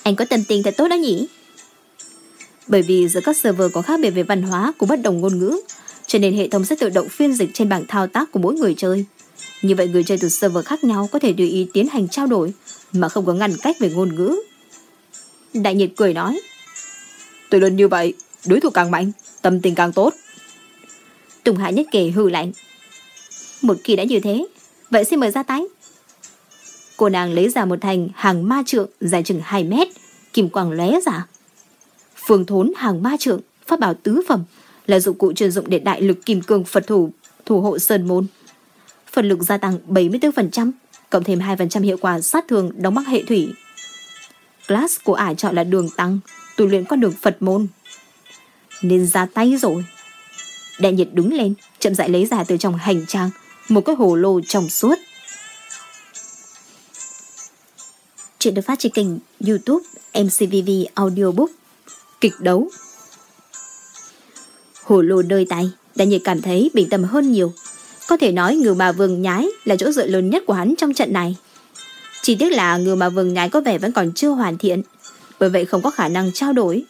Anh có tâm tình thật tốt đó nhỉ? Bởi vì giữa các server có khác biệt về văn hóa cũng bất đồng ngôn ngữ, cho nên hệ thống sẽ tự động phiên dịch trên bảng thao tác của mỗi người chơi. Như vậy người chơi từ server khác nhau có thể tùy ý tiến hành trao đổi mà không có ngăn cách về ngôn ngữ. Đại nhiệt cười nói. Tôi luôn như vậy, đối thủ càng mạnh, tâm tình càng tốt. Tùng Hạ Nhất Kề hư lạnh. Một khi đã như thế, vậy xin mời ra tay. Cô nàng lấy ra một thành hàng ma trượng dài chừng 2 mét, kim quang lóe ra. Phương thốn hàng ma trượng, pháp bảo tứ phẩm, là dụng cụ chuyên dụng để đại lực kim cương Phật thủ thủ hộ sơn môn. Phần lực gia tăng 74%, cộng thêm 2% hiệu quả sát thương đóng mắc hệ thủy. Class của ải chọn là đường tăng, tu luyện con đường Phật môn. Nên ra tay rồi. Đại nhiệt đứng lên, chậm rãi lấy ra từ trong hành trang một cái hồ lô trong suốt. Chuyện được phát trên kênh youtube MCVV Audiobook Kịch đấu. Hồ lô nơi tay, Đại nhiệt cảm thấy bình tâm hơn nhiều. Có thể nói ngư mà vương nhái Là chỗ dựa lớn nhất của hắn trong trận này. Chỉ tiếc là ngư mà vương nhái có vẻ vẫn còn chưa hoàn thiện, Bởi vậy không có khả năng trao đổi.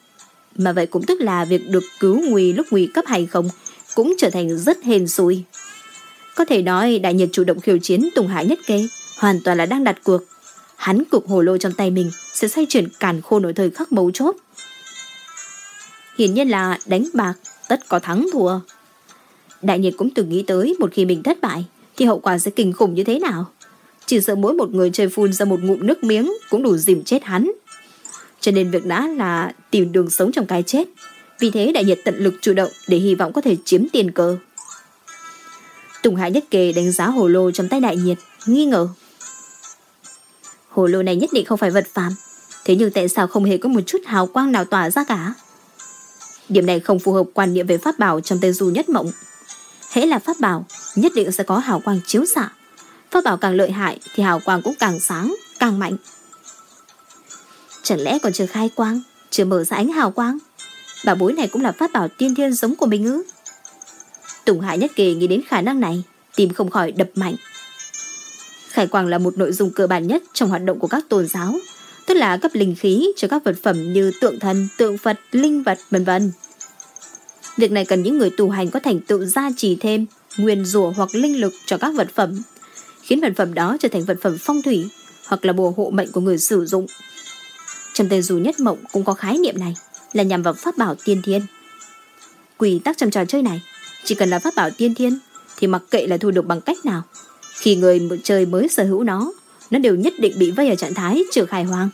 Mà vậy cũng tức là việc được cứu nguy lúc nguy cấp hay không Cũng trở thành rất hên xui. Có thể nói đại nhiệt chủ động khiêu chiến Tùng Hải nhất kê Hoàn toàn là đang đặt cuộc hắn cục hồ lô trong tay mình sẽ xoay chuyển càn khôn ở thời khắc mấu chốt. Hiển nhiên là đánh bạc, tất có thắng thua. Đại nhiệt cũng từng nghĩ tới một khi mình thất bại thì hậu quả sẽ kinh khủng như thế nào. Chỉ sợ mỗi một người chơi phun ra một ngụm nước miếng cũng đủ dìm chết hắn. Cho nên việc đã là tìm đường sống trong cái chết. Vì thế đại nhiệt tận lực chủ động để hy vọng có thể chiếm tiền cơ. Tùng Hải Nhất Kề đánh giá hồ lô trong tay đại nhiệt, nghi ngờ. Hồ lô này nhất định không phải vật phàm Thế nhưng tại sao không hề có một chút hào quang nào tỏa ra cả? Điểm này không phù hợp quan niệm về pháp bảo trong tên Du nhất mộng. Hễ là pháp bảo Nhất định sẽ có hào quang chiếu xạ. Pháp bảo càng lợi hại Thì hào quang cũng càng sáng, càng mạnh. Chẳng lẽ còn chưa khai quang Chưa mở ra ánh hào quang? Bảo bối này cũng là pháp bảo tiên thiên giống của mình ư? Tùng Hải Nhất Kỳ nghĩ đến khả năng này Tim không khỏi đập mạnh. Khải quang là một nội dung cơ bản nhất trong hoạt động của các tôn giáo, tức là cấp linh khí cho các vật phẩm như tượng thần, tượng Phật, linh vật, vân vân. Việc này cần những người tu hành có thành tựu gia trì thêm, nguyên rủa hoặc linh lực cho các vật phẩm, khiến vật phẩm đó trở thành vật phẩm phong thủy hoặc là bùa hộ mệnh của người sử dụng. Trong tề dù nhất mộng cũng có khái niệm này là nhằm vào pháp bảo tiên thiên. Quy tắc trong trò chơi này, chỉ cần là pháp bảo tiên thiên thì mặc kệ là thu được bằng cách nào, khi người chơi mới sở hữu nó, nó đều nhất định bị vây ở trạng thái trừ khai hoang.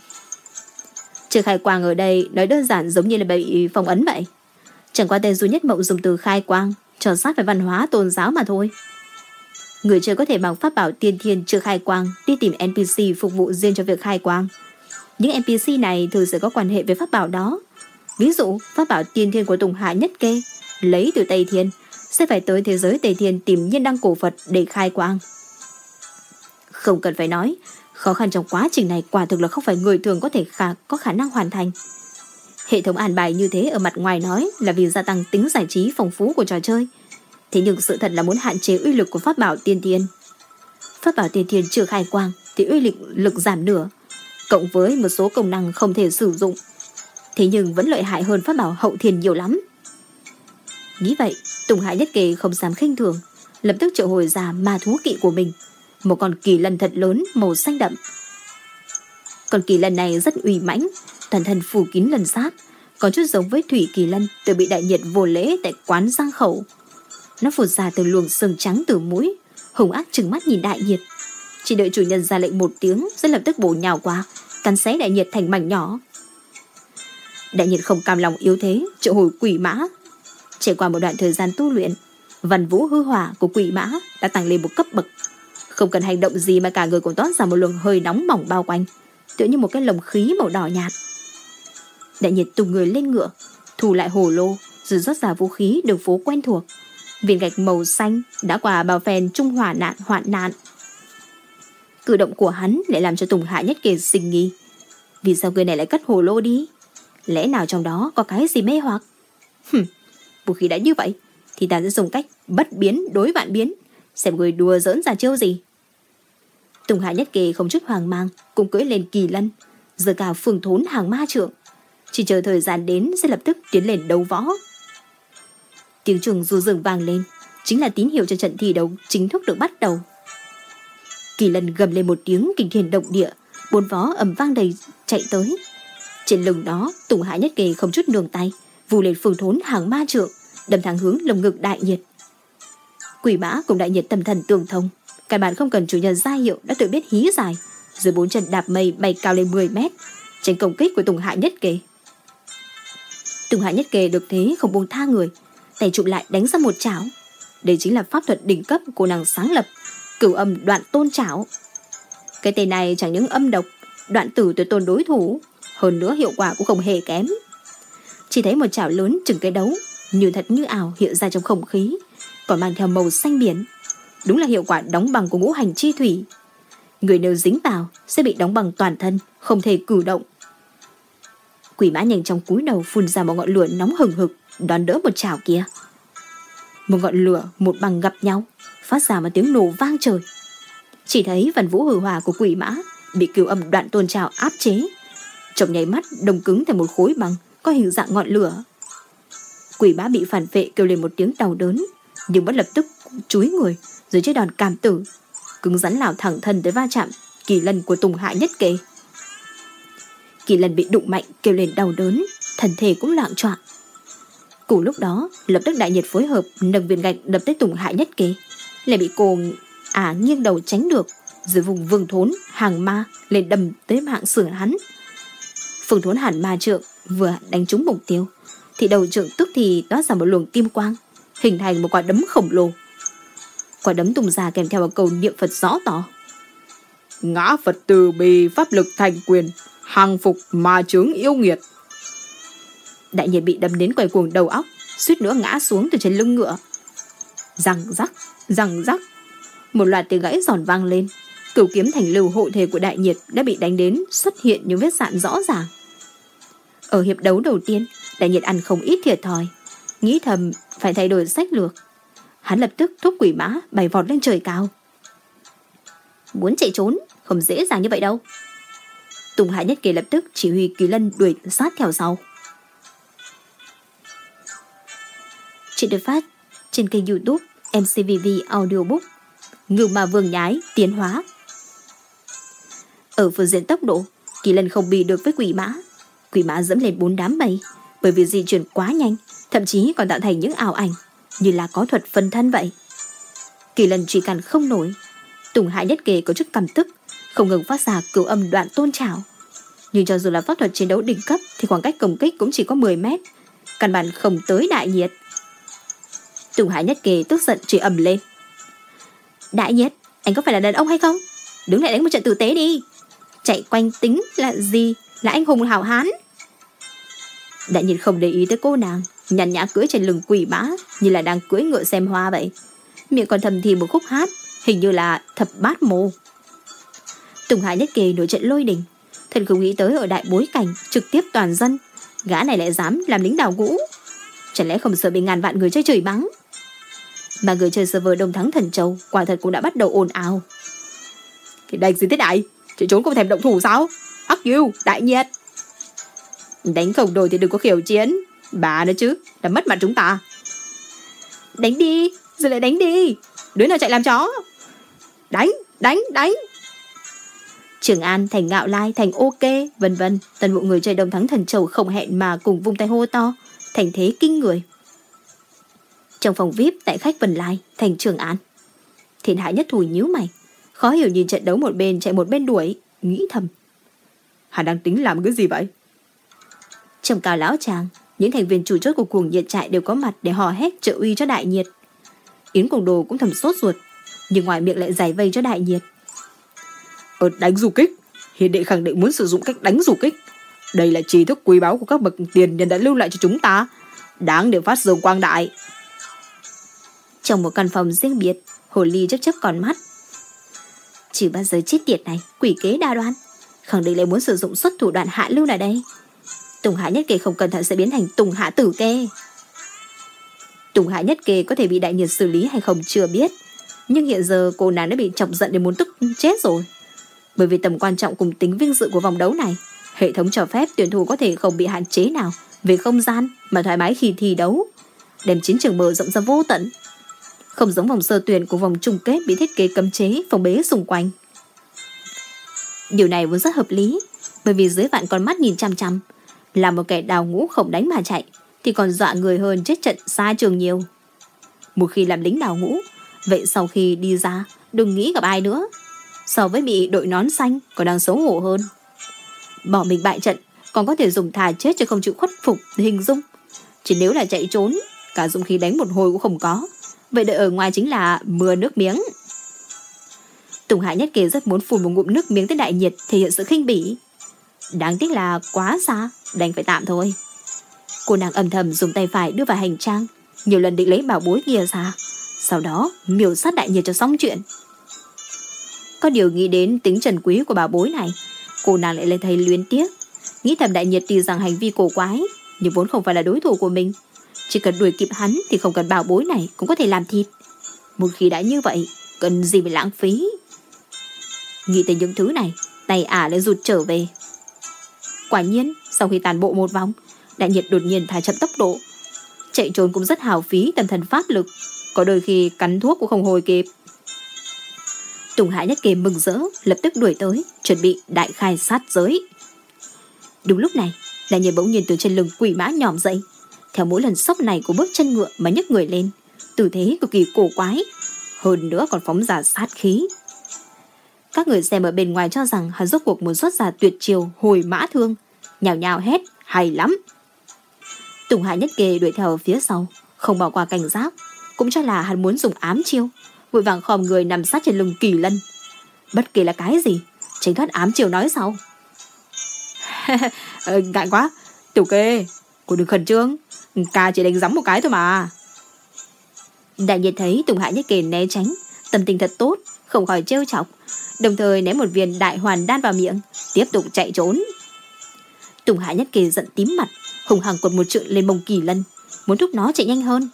Trừ khai quang ở đây nói đơn giản giống như là bị phong ấn vậy. Chẳng qua tên duy nhất mộng dùng từ khai quang cho sát với văn hóa tôn giáo mà thôi. Người chơi có thể bằng pháp bảo tiên thiên chưa khai quang đi tìm NPC phục vụ riêng cho việc khai quang. Những NPC này thường sẽ có quan hệ với pháp bảo đó. Ví dụ, pháp bảo tiên thiên của Tùng Hạ Nhất Kê lấy từ Tây Thiên sẽ phải tới thế giới Tây Thiên tìm nhiên đăng cổ Phật để khai quang. Không cần phải nói, khó khăn trong quá trình này quả thực là không phải người thường có thể khả, có khả năng hoàn thành. Hệ thống an bài như thế ở mặt ngoài nói là vì gia tăng tính giải trí phong phú của trò chơi. Thế nhưng sự thật là muốn hạn chế uy lực của pháp bảo tiên thiên. Pháp bảo tiên thiên chưa khai quang thì uy lực lực giảm nửa, cộng với một số công năng không thể sử dụng. Thế nhưng vẫn lợi hại hơn pháp bảo hậu thiên nhiều lắm. Nghĩ vậy, Tùng Hải Nhất Kề không dám khinh thường, lập tức triệu hồi ra ma thú kỵ của mình, một con kỳ lân thật lớn màu xanh đậm. Con kỳ lân này rất uy mãnh, toàn thân phủ kín lần sát, có chút giống với thủy kỳ lân từ bị đại nhiệt vô lễ tại quán giang khẩu. Nó phụt ra từ luồng sương trắng từ mũi, hùng ác trừng mắt nhìn đại nhiệt. Chỉ đợi chủ nhân ra lệnh một tiếng sẽ lập tức bổ nhào qua, cắn xé đại nhiệt thành mảnh nhỏ. Đại nhiệt không cam lòng yếu thế, triệu hồi quỷ mã. Trải qua một đoạn thời gian tu luyện, văn vũ hư hỏa của quỷ mã đã tăng lên một cấp bậc. Không cần hành động gì mà cả người cũng toát ra một luồng hơi nóng mỏng bao quanh, tựa như một cái lồng khí màu đỏ nhạt. Đại nhiệt tung người lên ngựa, thủ lại hồ lô, rồi rót ra vũ khí đường phố quen thuộc. Viên gạch màu xanh đã qua bao phen trung hỏa nạn hoạn nạn. Cử động của hắn lại làm cho Tùng Hạ Nhất Kiệt sinh nghi. Vì sao người này lại cất hồ lô đi? Lẽ nào trong đó có cái gì mê hoặc? Hừm, vũ khí đã như vậy, thì ta sẽ dùng cách bất biến đối vạn biến, xem người đùa giỡn ra chiêu gì. Tùng Hạ Nhất Kỳ không chút hoang mang, cùng cưỡi lên kỳ lân, giờ cao phương thốn hàng ma trượng. Chỉ chờ thời gian đến sẽ lập tức tiến lên đấu võ. Tiếng trường du rừng vang lên, chính là tín hiệu cho trận thi đấu chính thức được bắt đầu. Kỳ lân gầm lên một tiếng kinh thiên động địa, bốn vó ầm vang đầy chạy tới. Trên lưng đó, Tùng Hạ Nhất Kỳ không chút nương tay, vù lên phương thốn hàng ma trượng, đâm thẳng hướng lồng ngực đại nhiệt. Quỷ mã cùng đại nhiệt tâm thần tương thông, cả bản không cần chủ nhân ra hiệu đã tự biết hí dài, rồi bốn chân đạp mây bay cao lên 10 mét, tránh công kích của Tùng Hạ Nhất Kề. Tùng Hạ Nhất Kề được thế không buông tha người, tay chụm lại đánh ra một chảo. Đây chính là pháp thuật đỉnh cấp của nàng sáng lập, cửu âm đoạn tôn chảo. Cái tên này chẳng những âm độc, đoạn tử tuyệt tôn đối thủ, hơn nữa hiệu quả cũng không hề kém. Chỉ thấy một chảo lớn chừng cái đấu, như thật như ảo hiện ra trong không khí, còn mang theo màu xanh biển. Đúng là hiệu quả đóng bằng của ngũ hành chi thủy. Người nếu dính vào sẽ bị đóng bằng toàn thân, không thể cử động. Quỷ mã nhanh trong cúi đầu phun ra một ngọn lửa nóng hừng hực, đón đỡ một chảo kia. Một ngọn lửa, một bằng gặp nhau, phát ra một tiếng nổ vang trời. Chỉ thấy vần vũ hử hòa của quỷ mã bị cửu âm đoạn tôn trào áp chế. Trong nháy mắt đông cứng thành một khối bằng có hình dạng ngọn lửa. Quỷ mã bị phản vệ kêu lên một tiếng đau đớn, nhưng vẫn lập tức chúi người dưới chiếc đòn cảm tử, cứng rắn lảo thẳng thân tới va chạm kỳ lân của Tùng Hạ nhất kề. Kỳ lân bị đụng mạnh kêu lên đau đớn, thân thể cũng loạn choạng. Cùng lúc đó, lập tức đại nhiệt phối hợp nâng viên gạch đập tới Tùng Hạ nhất kế, lại bị cô ả nghiêng đầu tránh được, dưới vùng vương thốn hàng ma lên đâm tới mạng sườn hắn. Phương thốn hẳn ma trượng vừa đánh trúng mục tiêu, thì đầu trượng tức thì toát ra một luồng kim quang, hình thành một quả đấm khổng lồ. Quả đấm tung ra kèm theo một câu niệm Phật rõ tỏ. Ngã Phật từ bi pháp lực thành quyền, hàng phục ma chướng yêu nghiệt. Đại nhiệt bị đâm đến quầy cuồng đầu óc, suýt nữa ngã xuống từ trên lưng ngựa. Răng rắc, răng rắc. Một loạt tiếng gãy giòn vang lên. Cửu kiếm thành lưu hộ thể của đại nhiệt đã bị đánh đến xuất hiện những vết sạn rõ ràng. Ở hiệp đấu đầu tiên, đại nhiệt ăn không ít thiệt thòi. Nghĩ thầm phải thay đổi sách lược. Hắn lập tức thúc quỷ mã bay vọt lên trời cao. Muốn chạy trốn, không dễ dàng như vậy đâu. Tùng Hải Nhất Kỳ lập tức chỉ huy Kỳ Lân đuổi sát theo sau. Chuyện được phát trên kênh youtube MCVV Audiobook Ngưu mà vương nhái tiến hóa Ở phương diện tốc độ Kỳ lân không bị được với quỷ mã Quỷ mã dẫm lên bốn đám mây Bởi vì di chuyển quá nhanh Thậm chí còn tạo thành những ảo ảnh như là có thuật phân thân vậy. Kỳ lần truy cản không nổi, Tùng Hải Nhất Kề có chút cảm tức, Không ngừng phát ra cửu âm đoạn tôn trào Nhưng cho dù là pháp thuật chiến đấu đỉnh cấp Thì khoảng cách công kích cũng chỉ có 10 mét, Căn bản không tới đại nhiệt. Tùng Hải Nhất Kề tức giận chửi ầm lên. Đại nhiệt, Anh có phải là đàn ông hay không? Đứng lại đánh một trận tử tế đi. Chạy quanh tính là gì? Là anh hùng hảo hán. Đại nhiệt không để ý tới cô nàng Nhàn nhã cưỡi trên lưng quỷ bá Như là đang cưỡi ngựa xem hoa vậy. Miệng còn thầm thì một khúc hát Hình như là thập bát mô Tùng Hải Nhất Kề nổi trận lôi đình. Thật không nghĩ tới ở đại bối cảnh Trực tiếp toàn dân. Gã này lại dám làm lính đào ngũ. Chẳng lẽ không sợ bị ngàn vạn người chơi chửi bắn? Mà người chơi server Đông Thắng Thần Châu Quả thật cũng đã bắt đầu ồn ào. Cái đánh gì thế đại Chị trốn không thèm động thủ sao? Ác yêu, đại nhiệt. Đánh không đổi thì đừng có khiểu chiến. Bà nữa chứ, đã mất mặt chúng ta. Đánh đi, rồi lại đánh đi. Đứa nào chạy làm chó? Đánh, đánh, đánh. Trường An thành ngạo lai thành ok vân vân. Toàn bộ người chơi đồng Thắng Thần Châu không hẹn mà cùng vung tay hô to. Thành thế kinh người. Trong phòng VIP tại khách Vân Lai Thành Trường An. Thiện hại nhất thủ nhíu mày. Khó hiểu nhìn trận đấu một bên chạy một bên đuổi Nghĩ thầm. Hắn đang tính làm cái gì vậy? Trong cao lão tràng những thành viên chủ chốt của cuồng nhiệt trại đều có mặt Để hò hét trợ uy cho đại nhiệt. Yến Cùng Đồ cũng thầm sốt ruột Nhưng ngoài miệng lại giải vây cho đại nhiệt. Ở đánh du kích? Hiền đệ khẳng định muốn sử dụng cách đánh du kích. Đây là trí thức quý báu của các bậc tiền nhân đã lưu lại cho chúng ta. Đáng để phát dương quang đại. Trong một căn phòng riêng biệt Hồ Ly chấp chấp còn mắt. Chỉ bao giờ chết tiệt này Quỷ kế đa đoan Khẳng định lại muốn sử dụng xuất thủ đoạn hạ lưu là đây Tùng hạ nhất kề không cẩn thận sẽ biến thành Tùng hạ tử kê. Tùng hạ nhất kề có thể bị đại nhiệt xử lý hay không chưa biết. Nhưng hiện giờ cô nàng đã bị chọc giận đến muốn tức chết rồi. Bởi vì tầm quan trọng cùng tính vinh dự của vòng đấu này, Hệ thống cho phép tuyển thủ có thể không bị hạn chế nào Về không gian mà thoải mái khi thi đấu, Đem chiến trường mở rộng ra vô tận. Không giống vòng sơ tuyển của vòng chung kết Bị thiết kế cấm chế, phòng bế xung quanh. Điều này vốn rất hợp lý, Bởi vì dưới vạn con mắt nhìn chăm chăm là một kẻ đào ngũ không đánh mà chạy, Thì còn dọa người hơn chết trận xa trường nhiều. Một khi làm lính đào ngũ, Vậy sau khi đi ra, Đừng nghĩ gặp ai nữa. So với bị đội nón xanh, còn đang xấu hổ hơn. Bỏ mình bại trận, Còn có thể dùng thà chết chứ không chịu khuất phục, hình dung. Chỉ nếu là chạy trốn, Cả dung khí đánh một hồi cũng không có. Vậy đợi ở ngoài chính là mưa nước miếng. Tùng Hải Nhất Kỳ rất muốn phun một ngụm nước miếng tới đại nhiệt, thể hiện sự khinh bỉ. Đáng tiếc là quá xa, đành phải tạm thôi. Cô nàng âm thầm dùng tay phải đưa vào hành trang, nhiều lần định lấy bảo bối kia ra, sau đó miêu sát đại nhiệt cho xong chuyện. Có điều nghĩ đến tính trần quý của bảo bối này, cô nàng lại lên thấy luyến tiếc, nghĩ thầm đại nhiệt tuy rằng hành vi cổ quái, nhưng vốn không phải là đối thủ của mình. Chỉ cần đuổi kịp hắn thì không cần bảo bối này cũng có thể làm thịt. Một khi đã như vậy, cần gì phải lãng phí. Nghĩ tới những thứ này Tay ả lại rụt trở về Quả nhiên, sau khi tàn bộ một vòng, Đại nhiệt đột nhiên thả chậm tốc độ. Chạy trốn cũng rất hào phí, tâm thần pháp lực, Có đôi khi cắn thuốc cũng không hồi kịp. Tùng Hải Nhất Kỳ mừng rỡ, Lập tức đuổi tới, Chuẩn bị đại khai sát giới. Đúng lúc này, Đại nhiệt bỗng nhiên từ trên lưng quỷ mã nhòm dậy. Theo mỗi lần sốc này của bước chân ngựa Mà nhấc người lên, Tư thế cực kỳ cổ quái. Hơn nữa còn phóng ra sát khí các người xem ở bên ngoài cho rằng hắn rốt cuộc muốn xuất ra tuyệt chiều hồi mã thương. Nhào nhào hết hay lắm. Tùng Hải Nhất Kề đuổi theo phía sau, không bỏ qua cảnh giác. Cũng cho là hắn muốn dùng ám chiêu. Vội vàng khom người nằm sát trên lưng kỳ lân. Bất kể là cái gì, tránh thoát ám chiêu nói sau. ờ, ngại quá, tiểu kê, cô đừng khẩn trương. Ca chỉ đánh giấm một cái thôi mà. Đại nhiệt thấy Tùng Hải Nhất Kề né tránh, tâm tình thật tốt, không khỏi trêu chọc, đồng thời ném một viên đại hoàn đan vào miệng, tiếp tục chạy trốn. Tùng Hải Nhất Kỳ giận tím mặt, hùng hằng quật một trượng lên mông kỳ lân, muốn thúc nó chạy nhanh hơn.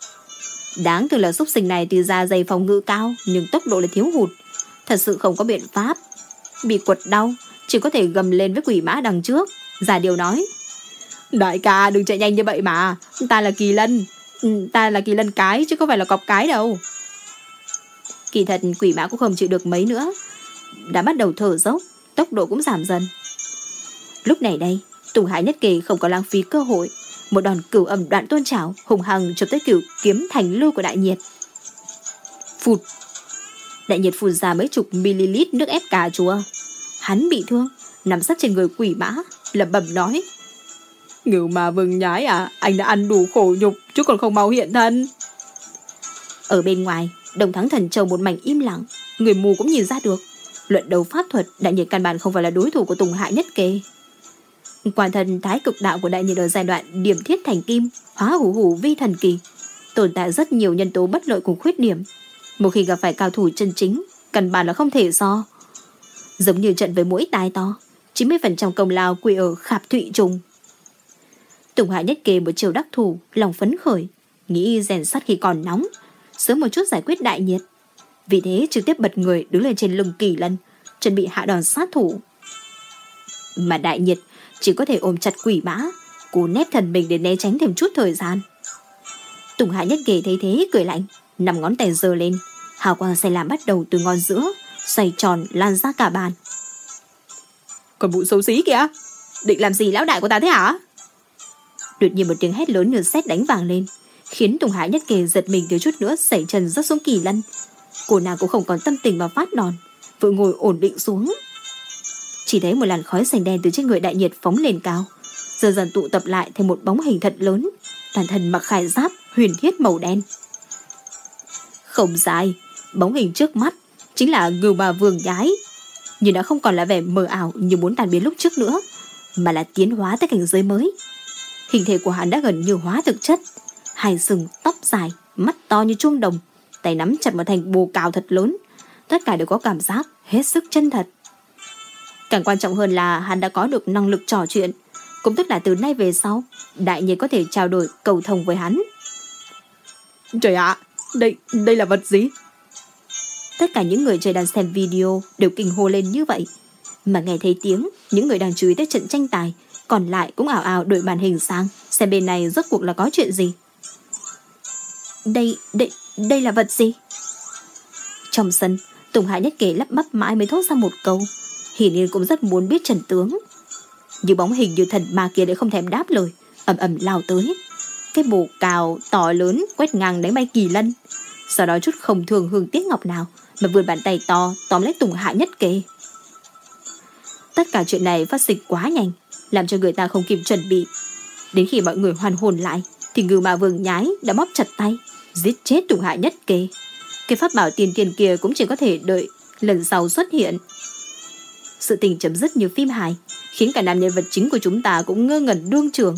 Đáng từ là xúc sinh này từ da dày phòng ngự cao, nhưng tốc độ lại thiếu hụt. Thật sự không có biện pháp. Bị quật đau, chỉ có thể gầm lên với quỷ mã đằng trước. Giả điều nói. Đại ca đừng chạy nhanh như vậy mà, ta là kỳ lân. Ừ, ta là kỳ lân cái chứ không phải là cọp cái đâu. Kỳ thật quỷ mã cũng không chịu được mấy nữa. Đã bắt đầu thở dốc, tốc độ cũng giảm dần. Lúc này đây, Tùng Hải Nhất Kỳ không có lãng phí cơ hội. Một đòn cửu ẩm đoạn tôn trảo hùng hằng chụp tới cửu kiếm thành lưu của đại nhiệt. Phụt! Đại nhiệt phun ra mấy chục ml nước ép cà chua. Hắn bị thương, nằm sắt trên người quỷ mã, lẩm bẩm nói. Ngưu mà vương nhái à, anh đã ăn đủ khổ nhục chứ còn không mau hiện thân. Ở bên ngoài, Đồng Thắng Thần Châu một mảnh im lặng, người mù cũng nhìn ra được. Luận đấu pháp thuật, đại nhiệt căn bản không phải là đối thủ của Tùng Hạ Nhất Kê. Quả thần thái cực đạo của đại nhiệt ở giai đoạn điểm thiết thành kim, hóa hủ hủ vi thần kỳ, tồn tại rất nhiều nhân tố bất lợi cùng khuyết điểm. Một khi gặp phải cao thủ chân chính, căn bản là không thể so. Giống như trận với mũi tai to, 90% công lao quy ở khạp thụy trùng. Tùng Hạ Nhất Kê một chiều đắc thủ, lòng phấn khởi, nghĩ rèn sắt khi còn nóng, sớm một chút giải quyết đại nhiệt. Vì thế trực tiếp bật người đứng lên trên lưng kỳ lân, chuẩn bị hạ đòn sát thủ. Mà đại nhiệt chỉ có thể ôm chặt quỷ mã, cố nép thần mình để né tránh thêm chút thời gian. Tùng Hạ Nhất Kề thấy thế cười lạnh, nằm ngón tay giơ lên, hào quang xe làm bắt đầu từ ngón giữa, xoay tròn lan ra cả bàn. Còn vụ xấu xí kìa, định làm gì lão đại của ta thế hả? Đột nhiên một tiếng hét lớn như sét đánh vàng lên, khiến Tùng Hải Nhất Kề giật mình thiếu chút nữa xảy chân rớt xuống kỳ lân. Cô nàng cũng không còn tâm tình mà phát đòn, vội ngồi ổn định xuống. Chỉ thấy một làn khói xanh đen từ trên người đại nhiệt phóng lên cao, dần dần tụ tập lại thành một bóng hình thật lớn, toàn thân mặc khải giáp huyền thiết màu đen. Không dài, bóng hình trước mắt chính là ngưu bà vương nhái, nhưng đã không còn là vẻ mờ ảo như muốn tàn biến lúc trước nữa, mà là tiến hóa tới cảnh giới mới. Hình thể của hắn đã gần như hóa thực chất, hai sừng, tóc dài, mắt to như chuông đồng, tay nắm chặt một thành bồ cào thật lớn. Tất cả đều có cảm giác hết sức chân thật. Càng quan trọng hơn là hắn đã có được năng lực trò chuyện, cũng tức là từ nay về sau, đại nhiên có thể trao đổi cầu thông với hắn. Trời ạ, đây, đây là vật gì? Tất cả những người chơi đang xem video đều kinh hô lên như vậy. Mà nghe thấy tiếng, những người đang chú ý tới trận tranh tài, còn lại cũng ảo ảo đổi màn hình sang, xem bên này rốt cuộc là có chuyện gì. Đây, đây, đây là vật gì? Trong sân, Tùng Hải Nhất Kể lắp bắp mãi mới thốt ra một câu. Hiển nhiên cũng rất muốn biết trần tướng. Như bóng hình như thần ma kia để không thèm đáp lời, ầm ầm lao tới. Cái bộ cào to lớn quét ngang đánh bay kỳ lân. Sau đó chút không thường hương tiếc ngọc nào mà vươn bàn tay to tóm lấy Tùng Hải Nhất kể. Tất cả chuyện này phát sinh quá nhanh, làm cho người ta không kịp chuẩn bị. Đến khi mọi người hoàn hồn lại, thì ngư ma vương nhái đã bóp chặt tay, giết chết Tùng Hạ Nhất Kề. Cái pháp bảo tiền tiền kia cũng chỉ có thể đợi lần sau xuất hiện. Sự tình chấm dứt như phim hài, khiến cả nam nhân vật chính của chúng ta cũng ngơ ngẩn đương trường.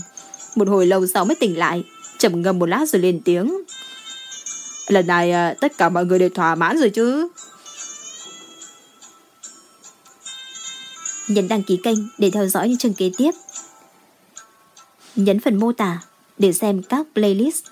Một hồi lâu sau mới tỉnh lại, trầm ngâm một lát rồi lên tiếng. Lần này à, tất cả mọi người đều thỏa mãn rồi chứ. Nhấn đăng ký kênh để theo dõi những chương kế tiếp. Nhấn phần mô tả để xem các playlist